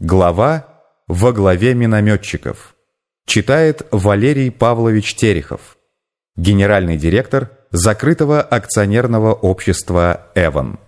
Глава «Во главе минометчиков». Читает Валерий Павлович Терехов, генеральный директор закрытого акционерного общества «Эван».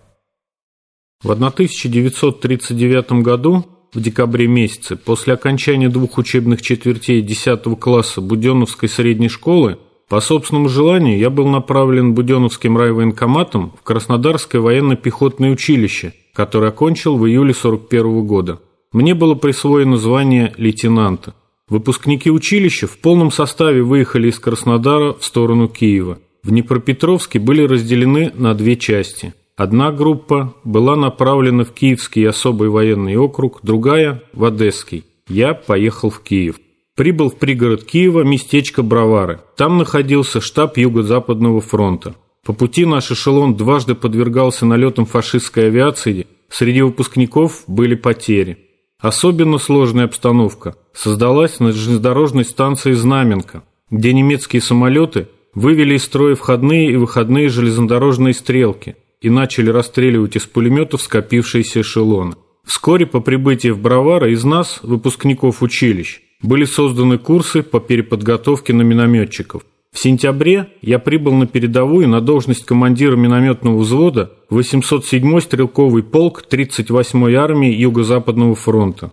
В 1939 году, в декабре месяце, после окончания двух учебных четвертей 10 класса Буденновской средней школы, по собственному желанию я был направлен Буденновским райвоенкоматом в Краснодарское военно-пехотное училище, которое окончил в июле 1941 года. Мне было присвоено звание лейтенанта. Выпускники училища в полном составе выехали из Краснодара в сторону Киева. В Днепропетровске были разделены на две части. Одна группа была направлена в Киевский особый военный округ, другая – в Одесский. Я поехал в Киев. Прибыл в пригород Киева местечко Бровары. Там находился штаб Юго-Западного фронта. По пути наш эшелон дважды подвергался налетам фашистской авиации, среди выпускников были потери. Особенно сложная обстановка создалась на железнодорожной станции Знаменка, где немецкие самолеты вывели из строя входные и выходные железнодорожные стрелки и начали расстреливать из пулеметов скопившиеся эшелоны. Вскоре по прибытии в Броваро из нас, выпускников училищ, были созданы курсы по переподготовке на минометчиков – в сентябре я прибыл на передовую на должность командира минометного взвода 807-й стрелковый полк 38-й армии Юго-Западного фронта.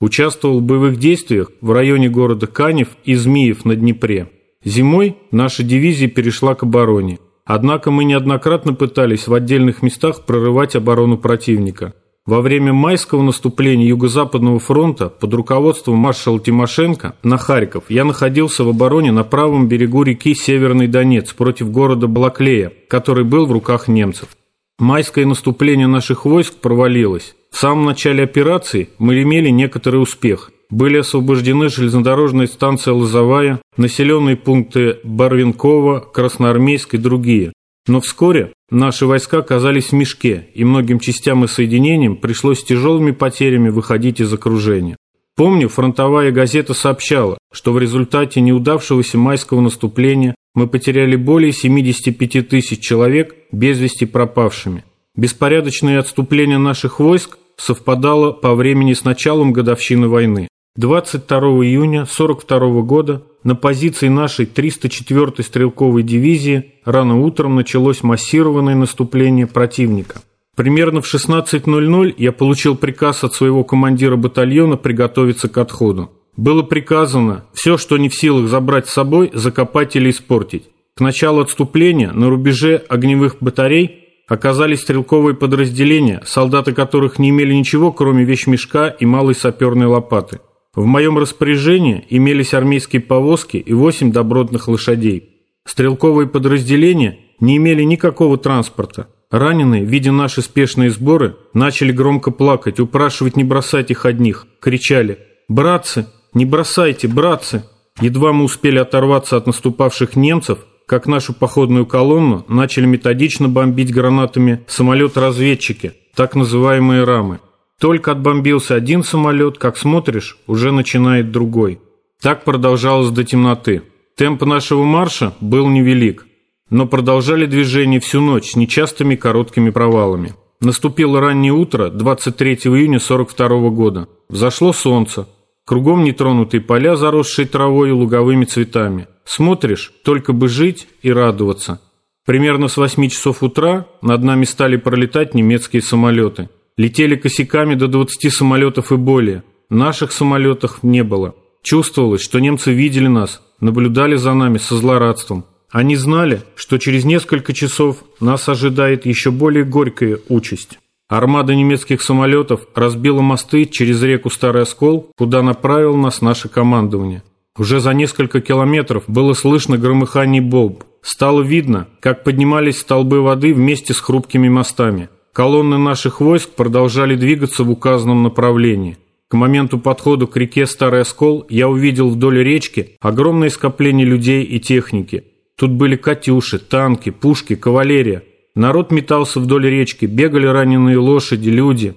Участвовал в боевых действиях в районе города Канев и Змиев на Днепре. Зимой наша дивизия перешла к обороне. Однако мы неоднократно пытались в отдельных местах прорывать оборону противника – во время майского наступления Юго-Западного фронта под руководством маршала Тимошенко на Харьков я находился в обороне на правом берегу реки Северный Донец против города Балаклея, который был в руках немцев. Майское наступление наших войск провалилось. В самом начале операции мы имели некоторый успех. Были освобождены железнодорожная станция Лозовая, населенные пункты Барвинкова, Красноармейск и другие. Но вскоре наши войска оказались в мешке, и многим частям и соединениям пришлось с тяжелыми потерями выходить из окружения. Помню, фронтовая газета сообщала, что в результате неудавшегося майского наступления мы потеряли более 75 тысяч человек без вести пропавшими. Беспорядочное отступление наших войск совпадало по времени с началом годовщины войны. 22 июня 1942 года на позиции нашей 304-й стрелковой дивизии рано утром началось массированное наступление противника. Примерно в 16.00 я получил приказ от своего командира батальона приготовиться к отходу. Было приказано все, что не в силах забрать с собой, закопать или испортить. К началу отступления на рубеже огневых батарей оказались стрелковые подразделения, солдаты которых не имели ничего, кроме вещмешка и малой саперной лопаты. В моем распоряжении имелись армейские повозки и восемь добротных лошадей. Стрелковые подразделения не имели никакого транспорта. Раненые, видя наши спешные сборы, начали громко плакать, упрашивать не бросать их одних. Кричали «Братцы, не бросайте, братцы!» Едва мы успели оторваться от наступавших немцев, как нашу походную колонну начали методично бомбить гранатами самолет-разведчики, так называемые рамы. Только отбомбился один самолет, как смотришь, уже начинает другой. Так продолжалось до темноты. Темп нашего марша был невелик, но продолжали движение всю ночь с нечастыми короткими провалами. Наступило раннее утро 23 июня 42 года. Взошло солнце. Кругом нетронутые поля, заросшие травой и луговыми цветами. Смотришь, только бы жить и радоваться. Примерно с 8 часов утра над нами стали пролетать немецкие самолеты – Летели косяками до 20 самолетов и более. Наших самолетов не было. Чувствовалось, что немцы видели нас, наблюдали за нами со злорадством. Они знали, что через несколько часов нас ожидает еще более горькая участь. Армада немецких самолетов разбила мосты через реку Старый Оскол, куда направил нас наше командование. Уже за несколько километров было слышно громыхание бомб. Стало видно, как поднимались столбы воды вместе с хрупкими мостами. Колонны наших войск продолжали двигаться в указанном направлении. К моменту подхода к реке Старый Оскол я увидел вдоль речки огромное скопление людей и техники. Тут были «Катюши», танки, пушки, кавалерия. Народ метался вдоль речки, бегали раненые лошади, люди.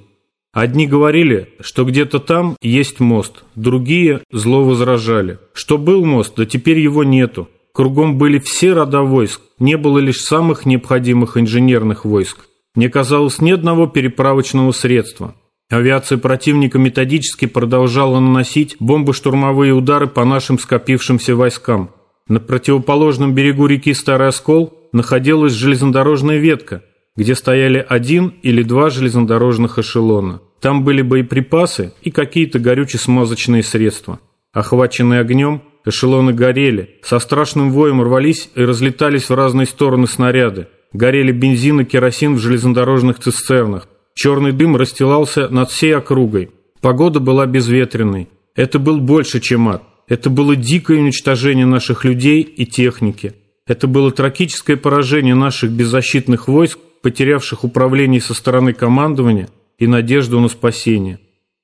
Одни говорили, что где-то там есть мост, другие зло возражали. Что был мост, да теперь его нету. Кругом были все рода войск, не было лишь самых необходимых инженерных войск. Не казалось ни одного переправочного средства. Авиация противника методически продолжала наносить бомбо-штурмовые удары по нашим скопившимся войскам. На противоположном берегу реки Старый Оскол находилась железнодорожная ветка, где стояли один или два железнодорожных эшелона. Там были боеприпасы и какие-то горюче-смазочные средства. Охваченные огнем, эшелоны горели, со страшным воем рвались и разлетались в разные стороны снаряды. Горели бензин и керосин в железнодорожных цистернах. Черный дым расстилался над всей округой. Погода была безветренной. Это был больше, чем ад. Это было дикое уничтожение наших людей и техники. Это было трагическое поражение наших беззащитных войск, потерявших управление со стороны командования и надежду на спасение.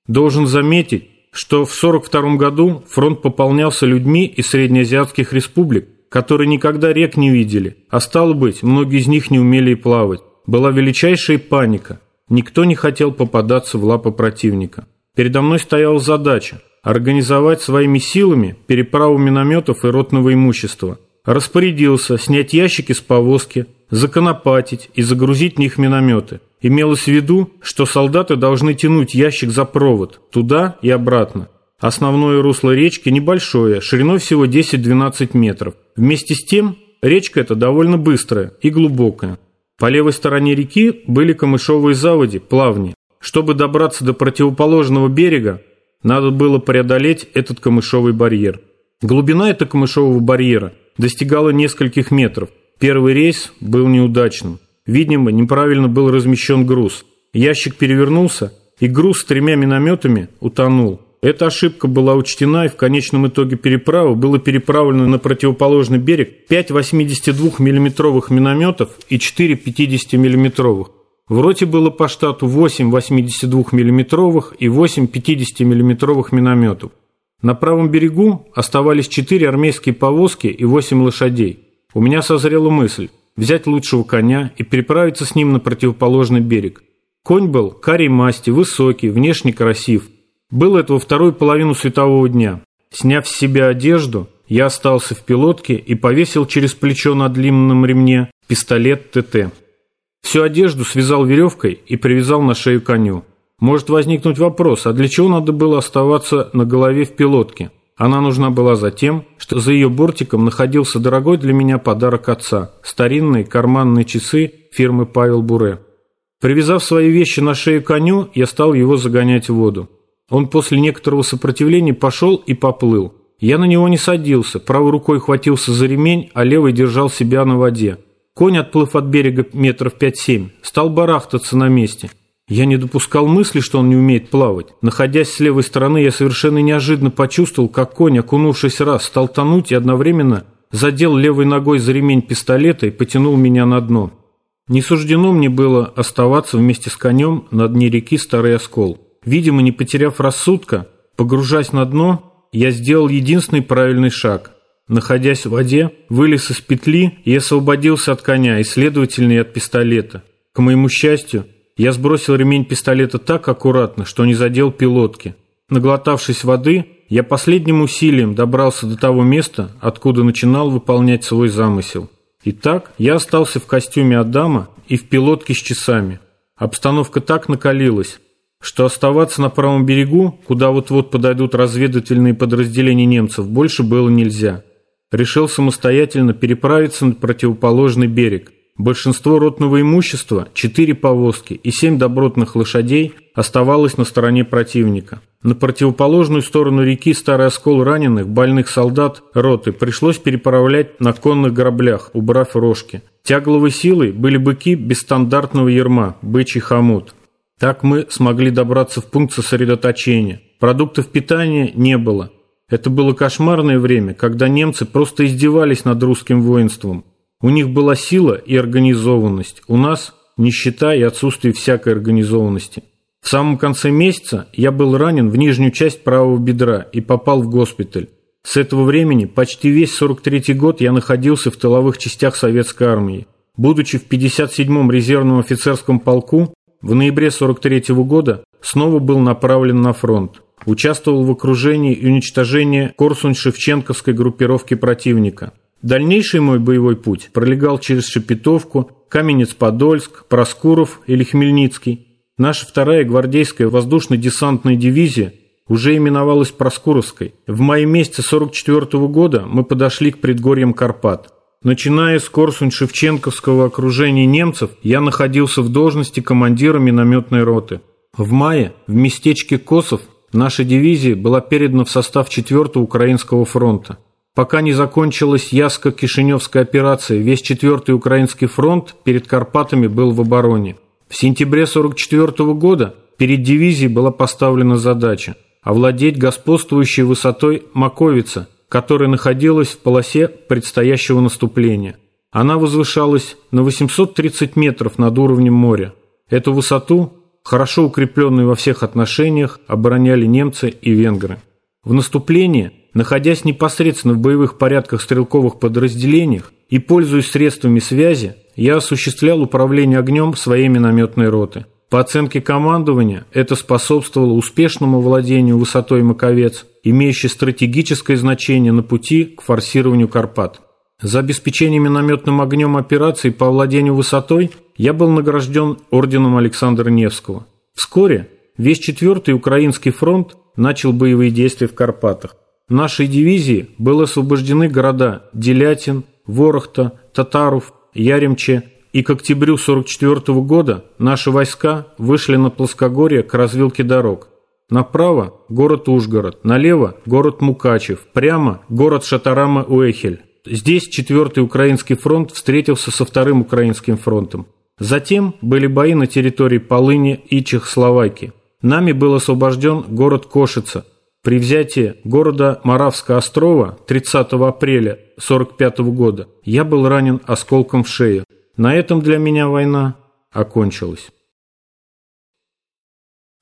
Должен заметить, что в 1942 году фронт пополнялся людьми из среднеазиатских республик, которые никогда рек не видели, а стало быть, многие из них не умели и плавать. Была величайшая паника. Никто не хотел попадаться в лапы противника. Передо мной стояла задача – организовать своими силами переправу минометов и ротного имущества. Распорядился снять ящики с повозки, законопатить и загрузить в них минометы. Имелось в виду, что солдаты должны тянуть ящик за провод, туда и обратно. Основное русло речки небольшое, шириной всего 10-12 метров. Вместе с тем, речка эта довольно быстрая и глубокая. По левой стороне реки были камышовые заводи, плавни. Чтобы добраться до противоположного берега, надо было преодолеть этот камышовый барьер. Глубина этого камышового барьера достигала нескольких метров. Первый рейс был неудачным. Видимо, неправильно был размещен груз. Ящик перевернулся, и груз с тремя минометами утонул. Эта ошибка была учтена, и в конечном итоге переправы было переправлено на противоположный берег 5 82 миллиметровых минометов и 4 50 миллиметровых. В роте было по штату 8 82 миллиметровых и 8 50 миллиметровых минометов. На правом берегу оставались 4 армейские повозки и 8 лошадей. У меня созрела мысль взять лучшего коня и переправиться с ним на противоположный берег. Конь был карий масти, высокий, внешне красив – было это во вторую половину светового дня. Сняв с себя одежду, я остался в пилотке и повесил через плечо на длинном ремне пистолет ТТ. Всю одежду связал веревкой и привязал на шею коню. Может возникнуть вопрос, а для чего надо было оставаться на голове в пилотке? Она нужна была за тем, что за ее бортиком находился дорогой для меня подарок отца – старинные карманные часы фирмы Павел Буре. Привязав свои вещи на шею коню, я стал его загонять в воду. Он после некоторого сопротивления пошел и поплыл. Я на него не садился, правой рукой хватился за ремень, а левой держал себя на воде. Конь, отплыв от берега метров пять-семь, стал барахтаться на месте. Я не допускал мысли, что он не умеет плавать. Находясь с левой стороны, я совершенно неожиданно почувствовал, как конь, окунувшись раз, стал тонуть и одновременно задел левой ногой за ремень пистолета и потянул меня на дно. Не суждено мне было оставаться вместе с конем на дне реки Старый Оскол. Видимо, не потеряв рассудка, погружаясь на дно, я сделал единственный правильный шаг. Находясь в воде, вылез из петли и освободился от коня и, следовательно, и от пистолета. К моему счастью, я сбросил ремень пистолета так аккуратно, что не задел пилотки. Наглотавшись воды, я последним усилием добрался до того места, откуда начинал выполнять свой замысел. Итак, я остался в костюме Адама и в пилотке с часами. Обстановка так накалилась, что оставаться на правом берегу, куда вот-вот подойдут разведывательные подразделения немцев, больше было нельзя. Решил самостоятельно переправиться на противоположный берег. Большинство ротного имущества, четыре повозки и семь добротных лошадей оставалось на стороне противника. На противоположную сторону реки Старый Оскол раненых, больных солдат роты пришлось переправлять на конных граблях, убрав рожки. Тягловой силой были быки без стандартного ерма, бычий хомут. Так мы смогли добраться в пункт сосредоточения. Продуктов питания не было. Это было кошмарное время, когда немцы просто издевались над русским воинством. У них была сила и организованность, у нас – нищета и отсутствие всякой организованности. В самом конце месяца я был ранен в нижнюю часть правого бедра и попал в госпиталь. С этого времени почти весь 43-й год я находился в тыловых частях советской армии. Будучи в 57-м резервном офицерском полку, в ноябре 43 -го года снова был направлен на фронт. Участвовал в окружении и уничтожении Корсунь-Шевченковской группировки противника. Дальнейший мой боевой путь пролегал через Шепетовку, Каменец-Подольск, Проскуров или Хмельницкий. Наша вторая гвардейская воздушно-десантная дивизия уже именовалась Проскуровской. В мае месяце 44 года мы подошли к предгорьям Карпат. Начиная с Корсунь-Шевченковского окружения немцев, я находился в должности командира минометной роты. В мае в местечке Косов наша дивизия была передана в состав 4-го Украинского фронта. Пока не закончилась Яско-Кишиневская операция, весь 4-й Украинский фронт перед Карпатами был в обороне. В сентябре 44 года перед дивизией была поставлена задача овладеть господствующей высотой Маковица, которая находилась в полосе предстоящего наступления. Она возвышалась на 830 метров над уровнем моря. Эту высоту, хорошо укрепленную во всех отношениях, обороняли немцы и венгры. В наступлении, находясь непосредственно в боевых порядках стрелковых подразделениях и пользуясь средствами связи, я осуществлял управление огнем своей минометной роты. По оценке командования, это способствовало успешному владению высотой Маковец, имеющей стратегическое значение на пути к форсированию Карпат. За обеспечение минометным огнем операций по владению высотой я был награжден орденом Александра Невского. Вскоре весь 4-й Украинский фронт начал боевые действия в Карпатах. Нашей дивизии были освобождены города Делятин, Ворохта, Татаров, Яремче, и к октябрю 1944 года наши войска вышли на плоскогорье к развилке дорог. Направо – город Ужгород, налево – город Мукачев, прямо – город Шатарама-Уэхель. Здесь 4-й Украинский фронт встретился со Вторым Украинским фронтом. Затем были бои на территории Полыни и Чехословакии. Нами был освобожден город Кошица. При взятии города Моравска острова 30 апреля 1945 года я был ранен осколком в шею. На этом для меня война окончилась.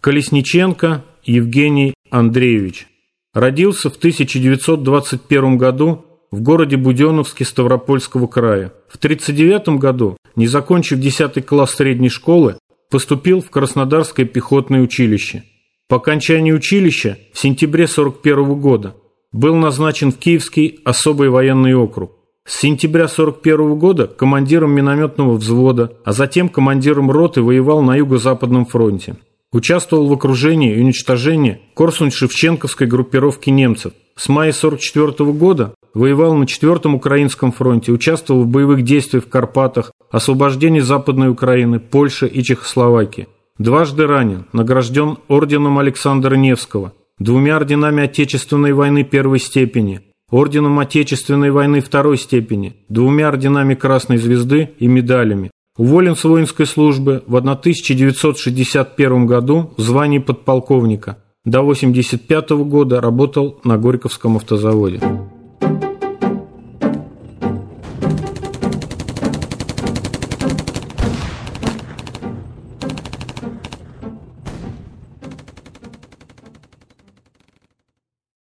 Колесниченко Евгений Андреевич. Родился в 1921 году в городе Буденновске Ставропольского края. В 1939 году, не закончив 10 класс средней школы, поступил в Краснодарское пехотное училище. По окончании училища в сентябре 1941 года был назначен в Киевский особый военный округ. С сентября 1941 года командиром минометного взвода, а затем командиром роты воевал на Юго-Западном фронте. Участвовал в окружении и уничтожении Корсунь-Шевченковской группировки немцев. С мая 1944 года воевал на 4-м Украинском фронте, участвовал в боевых действиях в Карпатах, освобождении Западной Украины, Польши и Чехословакии. Дважды ранен, награжден орденом Александра Невского, двумя орденами Отечественной войны первой степени, орденом Отечественной войны второй степени, двумя орденами Красной Звезды и медалями. Уволен с воинской службы в 1961 году в звании подполковника. До 1985 года работал на Горьковском автозаводе.